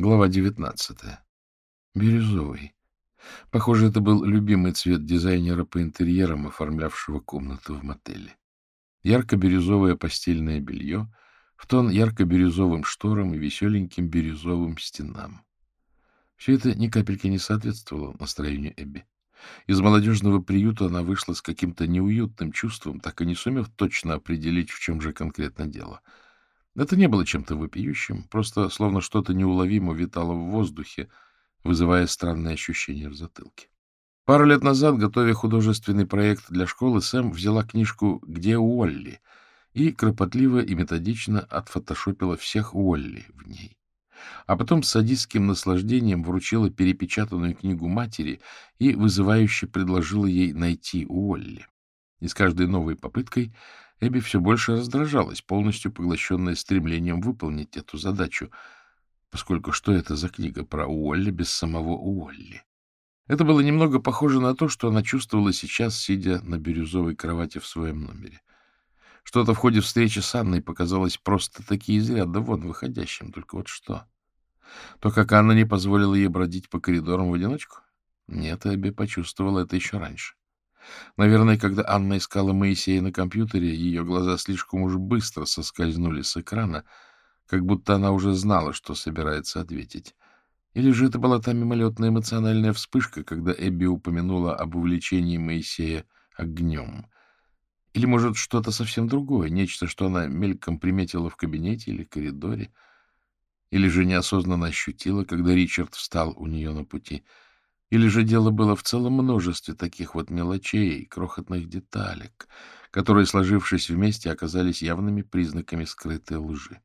Глава девятнадцатая. Бирюзовый. Похоже, это был любимый цвет дизайнера по интерьерам, оформлявшего комнату в мотеле. Ярко-бирюзовое постельное белье в тон ярко-бирюзовым шторам и веселеньким бирюзовым стенам. Все это ни капельки не соответствовало настроению Эбби. Из молодежного приюта она вышла с каким-то неуютным чувством, так и не сумев точно определить, в чем же конкретно дело. Это не было чем-то вопиющим, просто словно что-то неуловимо витало в воздухе, вызывая странное ощущение в затылке. Пару лет назад, готовя художественный проект для школы, Сэм взяла книжку «Где Уолли?» и кропотливо и методично отфотошопила всех Уолли в ней а потом с садистским наслаждением вручила перепечатанную книгу матери и вызывающе предложила ей найти Уолли. И с каждой новой попыткой Эбби все больше раздражалась, полностью поглощенная стремлением выполнить эту задачу, поскольку что это за книга про Уолли без самого Уолли? Это было немного похоже на то, что она чувствовала сейчас, сидя на бирюзовой кровати в своем номере. Что-то в ходе встречи с Анной показалось просто-таки из ряда вон выходящим. Только вот что? То, как Анна не позволила ей бродить по коридорам в одиночку? Нет, Эбби почувствовала это еще раньше. Наверное, когда Анна искала Моисея на компьютере, ее глаза слишком уж быстро соскользнули с экрана, как будто она уже знала, что собирается ответить. Или же это была та мимолетная эмоциональная вспышка, когда Эбби упомянула об увлечении Моисея огнем — или, может, что-то совсем другое, нечто, что она мельком приметила в кабинете или коридоре, или же неосознанно ощутила, когда Ричард встал у нее на пути, или же дело было в целом множестве таких вот мелочей, крохотных деталек, которые, сложившись вместе, оказались явными признаками скрытой лжи.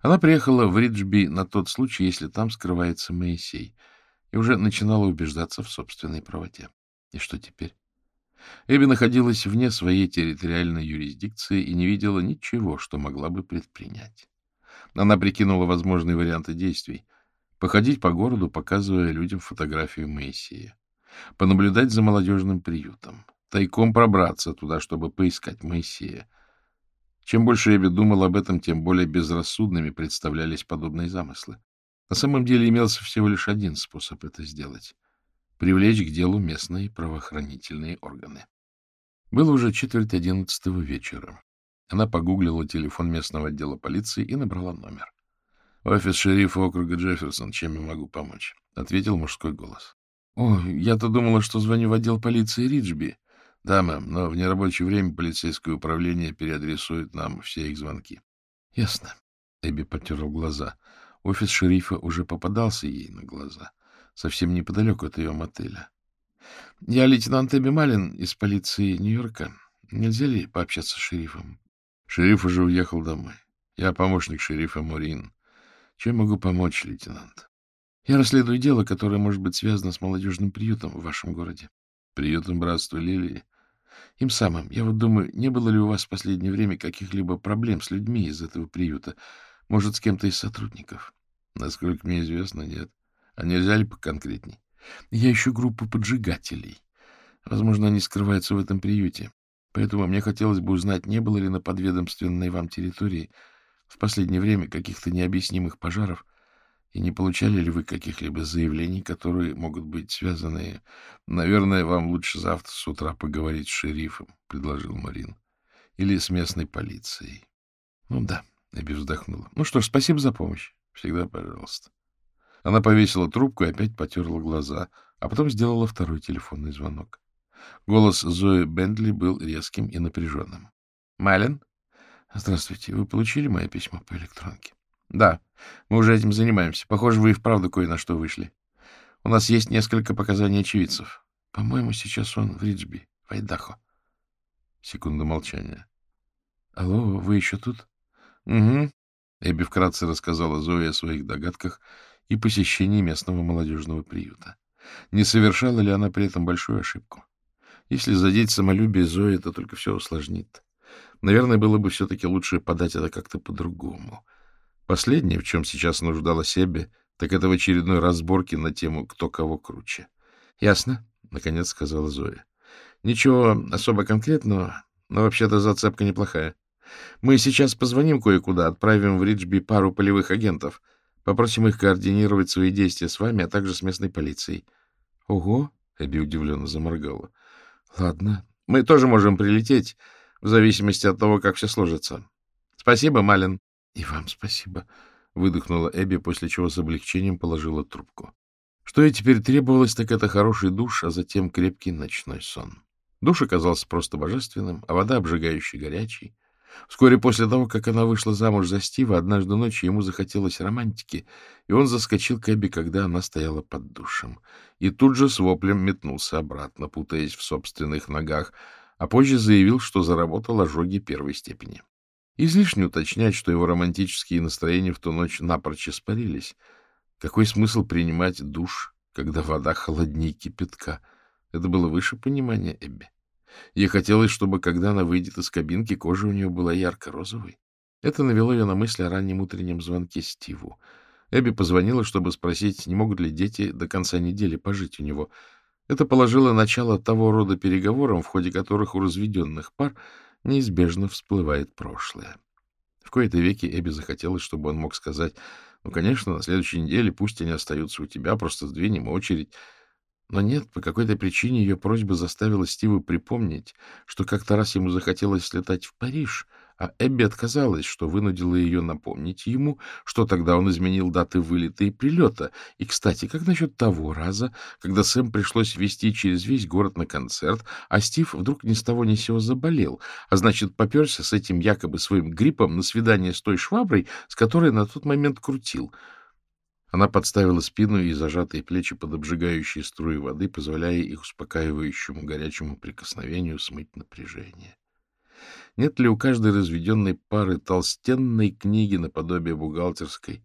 Она приехала в Риджби на тот случай, если там скрывается Моисей, и уже начинала убеждаться в собственной правоте. И что теперь? Эбби находилась вне своей территориальной юрисдикции и не видела ничего, что могла бы предпринять. Она прикинула возможные варианты действий. Походить по городу, показывая людям фотографию Моисея. Понаблюдать за молодежным приютом. Тайком пробраться туда, чтобы поискать Моисея. Чем больше Эбби думал об этом, тем более безрассудными представлялись подобные замыслы. На самом деле имелся всего лишь один способ это сделать привлечь к делу местные правоохранительные органы. Было уже четверть одиннадцатого вечера. Она погуглила телефон местного отдела полиции и набрала номер. «Офис шерифа округа Джефферсон. Чем я могу помочь?» — ответил мужской голос. «О, я-то думала, что звоню в отдел полиции Риджби. Да, мэм, но в нерабочее время полицейское управление переадресует нам все их звонки». «Ясно». Эбби потерла глаза. Офис шерифа уже попадался ей на глаза совсем неподалеку от ее мотеля. — Я лейтенант Эбби Малин из полиции Нью-Йорка. Нельзя ли пообщаться с шерифом? — Шериф уже уехал домой. Я помощник шерифа Мурин. Чем могу помочь, лейтенант? — Я расследую дело, которое может быть связано с молодежным приютом в вашем городе. — Приютом Братства Лилии? — Им самым. Я вот думаю, не было ли у вас в последнее время каких-либо проблем с людьми из этого приюта? Может, с кем-то из сотрудников? — Насколько мне известно, нет. А нельзя ли поконкретней? Я ищу группу поджигателей. Возможно, они скрываются в этом приюте. Поэтому мне хотелось бы узнать, не было ли на подведомственной вам территории в последнее время каких-то необъяснимых пожаров, и не получали ли вы каких-либо заявлений, которые могут быть связаны... Наверное, вам лучше завтра с утра поговорить с шерифом, — предложил Марин. Или с местной полицией. Ну да, — Эбби вздохнула. Ну что ж, спасибо за помощь. Всегда пожалуйста. Она повесила трубку и опять потерла глаза, а потом сделала второй телефонный звонок. Голос Зои Бендли был резким и напряженным. — Малин? — Здравствуйте. Вы получили мое письмо по электронке? — Да. Мы уже этим занимаемся. Похоже, вы и вправду кое на что вышли. У нас есть несколько показаний очевидцев. По-моему, сейчас он в Риджби, в Айдахо. Секунда молчания. — Алло, вы еще тут? — Угу. Эбби вкратце рассказала Зое о своих догадках и посещении местного молодежного приюта. Не совершала ли она при этом большую ошибку? Если задеть самолюбие Зои, это только все усложнит. Наверное, было бы все-таки лучше подать это как-то по-другому. Последнее, в чем сейчас нуждала себе, так это в очередной разборке на тему «кто кого круче». — Ясно, — наконец сказала Зоя. — Ничего особо конкретного, но вообще-то зацепка неплохая. Мы сейчас позвоним кое-куда, отправим в Риджби пару полевых агентов — Попросим их координировать свои действия с вами, а также с местной полицией. — Ого! — Эбби удивленно заморгала. — Ладно. Мы тоже можем прилететь, в зависимости от того, как все сложится. — Спасибо, Малин. — И вам спасибо, — выдохнула Эбби, после чего с облегчением положила трубку. Что ей теперь требовалось, так это хороший душ, а затем крепкий ночной сон. Душ оказался просто божественным, а вода обжигающей горячей. Вскоре после того, как она вышла замуж за Стива, однажды ночью ему захотелось романтики, и он заскочил к Эбби, когда она стояла под душем. И тут же с воплем метнулся обратно, путаясь в собственных ногах, а позже заявил, что заработал ожоги первой степени. Излишне уточнять, что его романтические настроения в ту ночь напрочь испарились. Какой смысл принимать душ, когда вода холоднее кипятка? Это было выше понимания Эбби. Ей хотелось, чтобы, когда она выйдет из кабинки, кожа у нее была ярко-розовой. Это навело ее на мысли о раннем утреннем звонке Стиву. Эбби позвонила, чтобы спросить, не могут ли дети до конца недели пожить у него. Это положило начало того рода переговорам, в ходе которых у разведенных пар неизбежно всплывает прошлое. В кои-то веки Эбби захотелось, чтобы он мог сказать, «Ну, конечно, на следующей неделе пусть они остаются у тебя, просто сдвинем очередь». Но нет, по какой-то причине ее просьба заставила Стива припомнить, что как-то раз ему захотелось слетать в Париж, а Эбби отказалась, что вынудило ее напомнить ему, что тогда он изменил даты вылета и прилета. И, кстати, как насчет того раза, когда Сэм пришлось везти через весь город на концерт, а Стив вдруг ни с того ни сего заболел, а значит, поперся с этим якобы своим гриппом на свидание с той шваброй, с которой на тот момент крутил — она подставила спину и зажатые плечи под обжигающие струи воды, позволяя их успокаивающему горячему прикосновению смыть напряжение. Нет ли у каждой разведенной пары толстенной книги наподобие бухгалтерской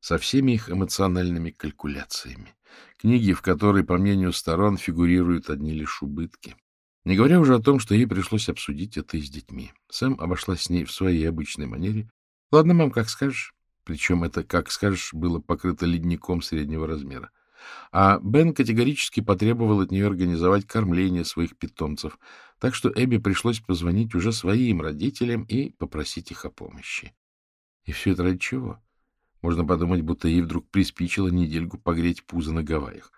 со всеми их эмоциональными калькуляциями? Книги, в которой, по мнению сторон, фигурируют одни лишь убытки. Не говоря уже о том, что ей пришлось обсудить это и с детьми. Сэм обошлась с ней в своей обычной манере. — Ладно, мам, как скажешь. Причем это, как скажешь, было покрыто ледником среднего размера. А Бен категорически потребовал от нее организовать кормление своих питомцев, так что Эбби пришлось позвонить уже своим родителям и попросить их о помощи. И все это ради чего? Можно подумать, будто ей вдруг приспичило недельку погреть пузо на Гавайях.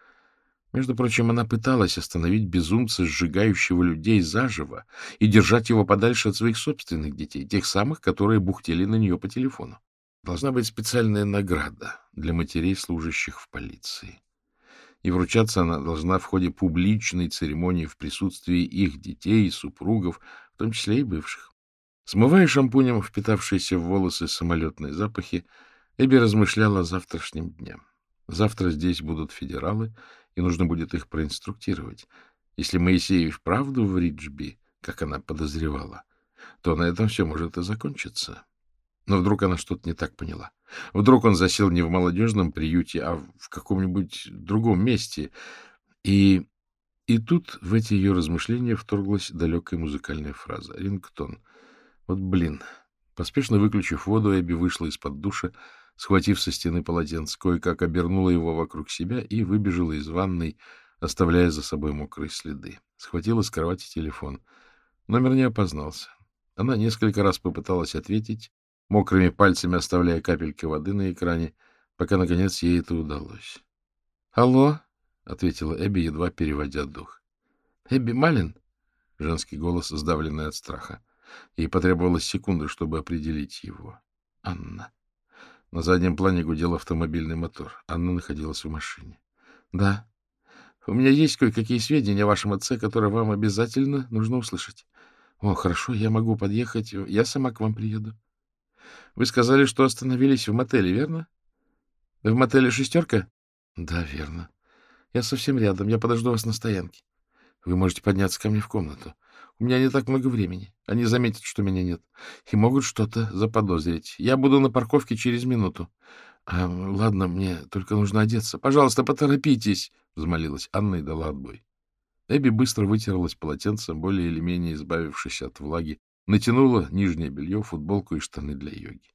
Между прочим, она пыталась остановить безумца, сжигающего людей заживо, и держать его подальше от своих собственных детей, тех самых, которые бухтели на нее по телефону. Должна быть специальная награда для матерей, служащих в полиции. И вручаться она должна в ходе публичной церемонии в присутствии их детей и супругов, в том числе и бывших. Смывая шампунем впитавшиеся в волосы самолетные запахи, Эбби размышляла о завтрашнем дне. Завтра здесь будут федералы, и нужно будет их проинструктировать. Если Моисеев вправду в Риджби, как она подозревала, то на этом все может и закончиться. Но вдруг она что-то не так поняла. Вдруг он засел не в молодежном приюте, а в каком-нибудь другом месте. И, и тут в эти ее размышления вторглась далекая музыкальная фраза. Рингтон. Вот блин. Поспешно выключив воду, Эбби вышла из-под душа, схватив со стены полотенце, кое-как обернула его вокруг себя и выбежала из ванной, оставляя за собой мокрые следы. Схватила с кровати телефон. Номер не опознался. Она несколько раз попыталась ответить, мокрыми пальцами оставляя капельки воды на экране, пока, наконец, ей это удалось. — Алло, — ответила Эбби, едва переводя дух. — Эбби Малин? — женский голос, сдавленный от страха. Ей потребовалась секунда, чтобы определить его. — Анна. На заднем плане гудел автомобильный мотор. Анна находилась в машине. — Да. У меня есть кое-какие сведения о вашем отце, которые вам обязательно нужно услышать. — О, хорошо, я могу подъехать. Я сама к вам приеду. Вы сказали, что остановились в мотеле, верно? В мотеле «Шестерка»? Да, верно. Я совсем рядом. Я подожду вас на стоянке. Вы можете подняться ко мне в комнату. У меня не так много времени. Они заметят, что меня нет, и могут что-то заподозрить. Я буду на парковке через минуту. А, ладно, мне только нужно одеться. Пожалуйста, поторопитесь, — взмолилась Анна и дала отбой. Эбби быстро вытерлась полотенцем, более или менее избавившись от влаги, Натянула нижнее белье, футболку и штаны для йоги.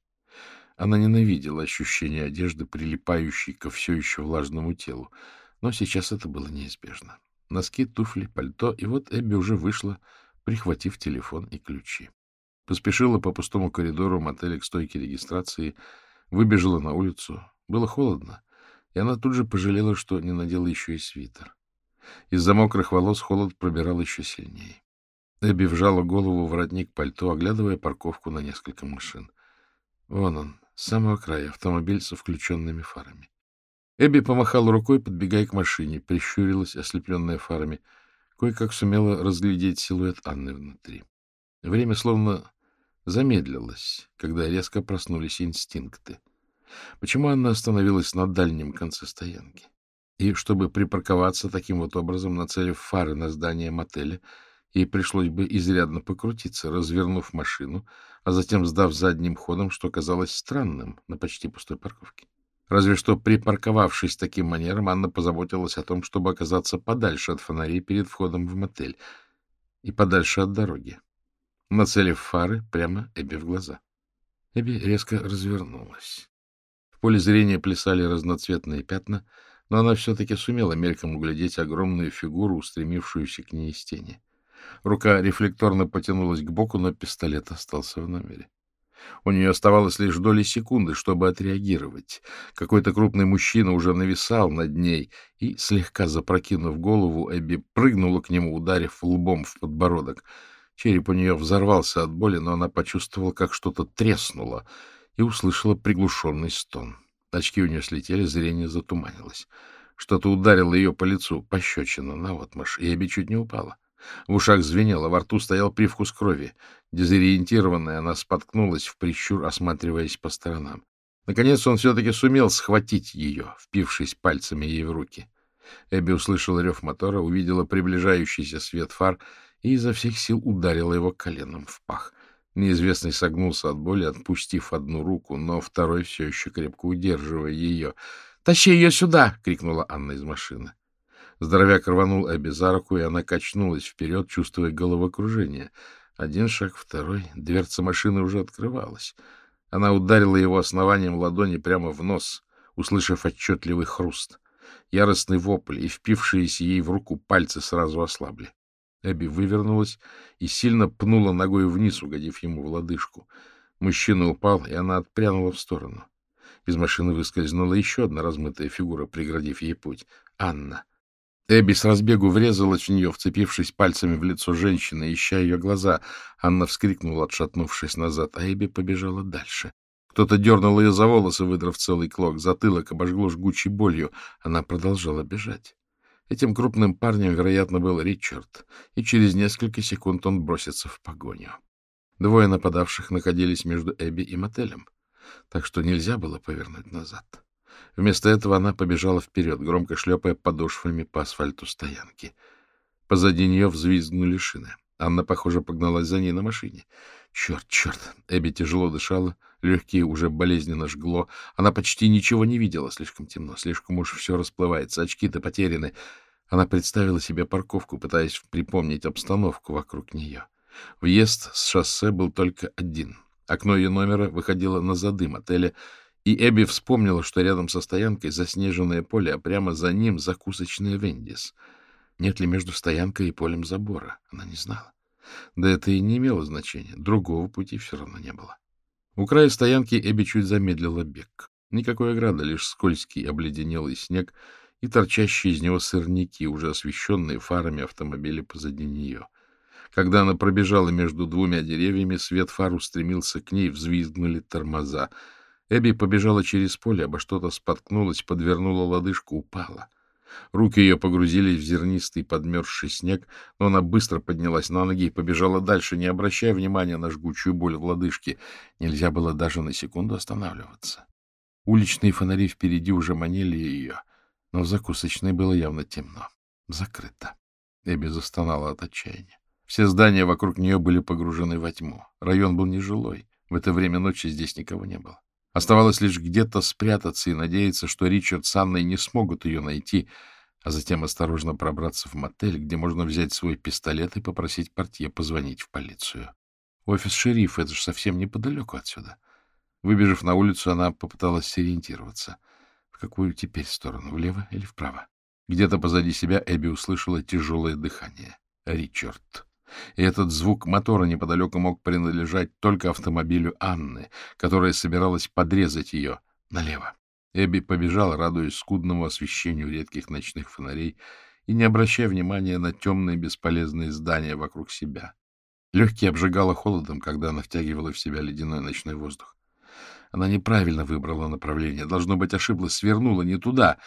Она ненавидела ощущение одежды, прилипающей ко все еще влажному телу, но сейчас это было неизбежно. Носки, туфли, пальто, и вот Эбби уже вышла, прихватив телефон и ключи. Поспешила по пустому коридору мотеля к стойке регистрации, выбежала на улицу. Было холодно, и она тут же пожалела, что не надела еще и свитер. Из-за мокрых волос холод пробирал еще сильнее. Эбби вжала голову в воротник пальто, оглядывая парковку на несколько машин. Вон он, с самого края, автомобиль со включенными фарами. Эбби помахала рукой, подбегая к машине, прищурилась, ослепленная фарами. Кое-как сумела разглядеть силуэт Анны внутри. Время словно замедлилось, когда резко проснулись инстинкты. Почему Анна остановилась на дальнем конце стоянки? И чтобы припарковаться таким вот образом, нацелив фары на здание мотеля, ей пришлось бы изрядно покрутиться, развернув машину, а затем сдав задним ходом, что казалось странным на почти пустой парковке. Разве что припарковавшись таким манером, Анна позаботилась о том, чтобы оказаться подальше от фонарей перед входом в мотель и подальше от дороги, нацелив фары прямо Эбби в глаза. Эбби резко развернулась. В поле зрения плясали разноцветные пятна, но она все-таки сумела мельком углядеть огромную фигуру, устремившуюся к ней из тени. Рука рефлекторно потянулась к боку, но пистолет остался в номере. У нее оставалось лишь доли секунды, чтобы отреагировать. Какой-то крупный мужчина уже нависал над ней, и, слегка запрокинув голову, Эбби прыгнула к нему, ударив лбом в подбородок. Череп у нее взорвался от боли, но она почувствовала, как что-то треснуло, и услышала приглушенный стон. Очки у нее слетели, зрение затуманилось. Что-то ударило ее по лицу, пощечина, наотмашь, и Эбби чуть не упала. В ушах звенело, во рту стоял привкус крови. Дезориентированная, она споткнулась в прищур, осматриваясь по сторонам. Наконец он все-таки сумел схватить ее, впившись пальцами ей в руки. Эбби услышала рев мотора, увидела приближающийся свет фар и изо всех сил ударила его коленом в пах. Неизвестный согнулся от боли, отпустив одну руку, но второй все еще крепко удерживая ее. — Тащи ее сюда! — крикнула Анна из машины. Здоровяк рванул Эбби за руку, и она качнулась вперед, чувствуя головокружение. Один шаг, второй. Дверца машины уже открывалась. Она ударила его основанием ладони прямо в нос, услышав отчетливый хруст. Яростный вопль и впившиеся ей в руку пальцы сразу ослабли. Эбби вывернулась и сильно пнула ногой вниз, угодив ему в лодыжку. Мужчина упал, и она отпрянула в сторону. Из машины выскользнула еще одна размытая фигура, преградив ей путь. Анна. Эбби с разбегу врезалась в нее, вцепившись пальцами в лицо женщины, ища ее глаза. Анна вскрикнула, отшатнувшись назад, а Эбби побежала дальше. Кто-то дернул ее за волосы, выдрав целый клок. Затылок обожгло жгучей болью. Она продолжала бежать. Этим крупным парнем, вероятно, был Ричард, и через несколько секунд он бросится в погоню. Двое нападавших находились между Эбби и мотелем, так что нельзя было повернуть назад. Вместо этого она побежала вперед, громко шлепая подошвами по асфальту стоянки. Позади нее взвизгнули шины. Анна, похоже, погналась за ней на машине. Черт, черт! Эбби тяжело дышала, легкие уже болезненно жгло. Она почти ничего не видела, слишком темно, слишком уж все расплывается, очки-то потеряны. Она представила себе парковку, пытаясь припомнить обстановку вокруг нее. Въезд с шоссе был только один. Окно ее номера выходило на задым отеля, и Эбби вспомнила, что рядом со стоянкой заснеженное поле, а прямо за ним закусочная Вендис. Нет ли между стоянкой и полем забора? Она не знала. Да это и не имело значения. Другого пути все равно не было. У края стоянки Эбби чуть замедлила бег. Никакой ограды, лишь скользкий обледенелый снег и торчащие из него сырники, уже освещенные фарами автомобиля позади нее. Когда она пробежала между двумя деревьями, свет фар устремился к ней, взвизгнули тормоза — Эбби побежала через поле, обо что-то споткнулась, подвернула лодыжку, упала. Руки ее погрузились в зернистый подмерзший снег, но она быстро поднялась на ноги и побежала дальше, не обращая внимания на жгучую боль в лодыжке. Нельзя было даже на секунду останавливаться. Уличные фонари впереди уже манили ее, но в закусочной было явно темно. Закрыто. Эбби застонала от отчаяния. Все здания вокруг нее были погружены во тьму. Район был нежилой. В это время ночи здесь никого не было. Оставалось лишь где-то спрятаться и надеяться, что Ричард с Анной не смогут ее найти, а затем осторожно пробраться в мотель, где можно взять свой пистолет и попросить портье позвонить в полицию. Офис шерифа — это же совсем неподалеку отсюда. Выбежав на улицу, она попыталась сориентироваться. В какую теперь сторону, влево или вправо? Где-то позади себя Эбби услышала тяжелое дыхание. Ричард и этот звук мотора неподалеку мог принадлежать только автомобилю Анны, которая собиралась подрезать ее налево. Эбби побежала, радуясь скудному освещению редких ночных фонарей и не обращая внимания на темные бесполезные здания вокруг себя. Легкие обжигало холодом, когда она втягивала в себя ледяной ночной воздух. Она неправильно выбрала направление. Должно быть, ошиблась, свернула не туда.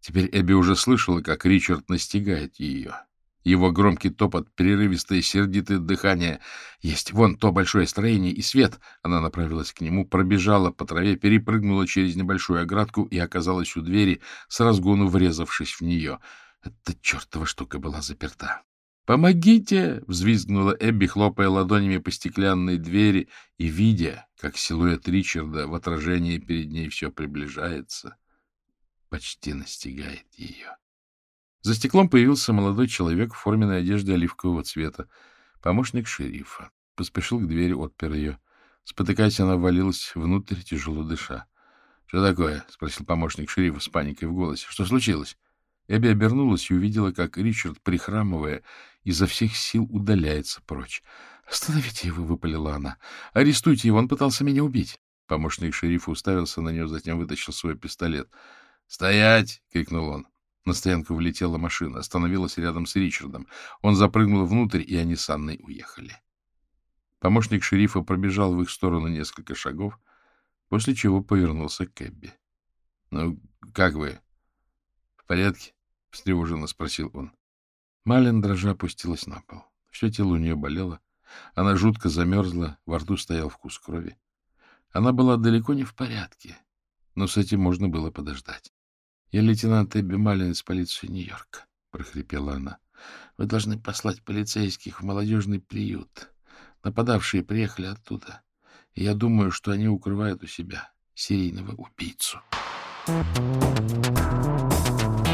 Теперь Эбби уже слышала, как Ричард настигает ее. Его громкий топот, перерывистое сердитое дыхание. Есть вон то большое строение и свет. Она направилась к нему, пробежала по траве, перепрыгнула через небольшую оградку и оказалась у двери, с разгону врезавшись в нее. Эта чертова штука была заперта. «Помогите!» — взвизгнула Эбби, хлопая ладонями по стеклянной двери и видя, как силуэт Ричарда в отражении перед ней все приближается, почти настигает ее. За стеклом появился молодой человек в форменной одежде оливкового цвета, помощник шерифа. Поспешил к двери, отпер ее. Спотыкаясь, она ввалилась внутрь, тяжело дыша. — Что такое? — спросил помощник шерифа с паникой в голосе. — Что случилось? Эбби обернулась и увидела, как Ричард, прихрамывая, изо всех сил удаляется прочь. — Остановите его, — выпалила она. — Арестуйте его, он пытался меня убить. Помощник шерифа уставился на нее, затем вытащил свой пистолет. «Стоять — крикнул он. На стоянку влетела машина, остановилась рядом с Ричардом. Он запрыгнул внутрь, и они с Анной уехали. Помощник шерифа пробежал в их сторону несколько шагов, после чего повернулся к Эбби. — Ну, как вы? — В порядке? — встревоженно спросил он. Малин дрожа опустилась на пол. Все тело у нее болело. Она жутко замерзла, во рту стоял вкус крови. Она была далеко не в порядке, но с этим можно было подождать. — Я лейтенант Эбби Малин из полиции Нью-Йорка, — прохрипела она. — Вы должны послать полицейских в молодежный приют. Нападавшие приехали оттуда, и я думаю, что они укрывают у себя серийного убийцу. Thank you.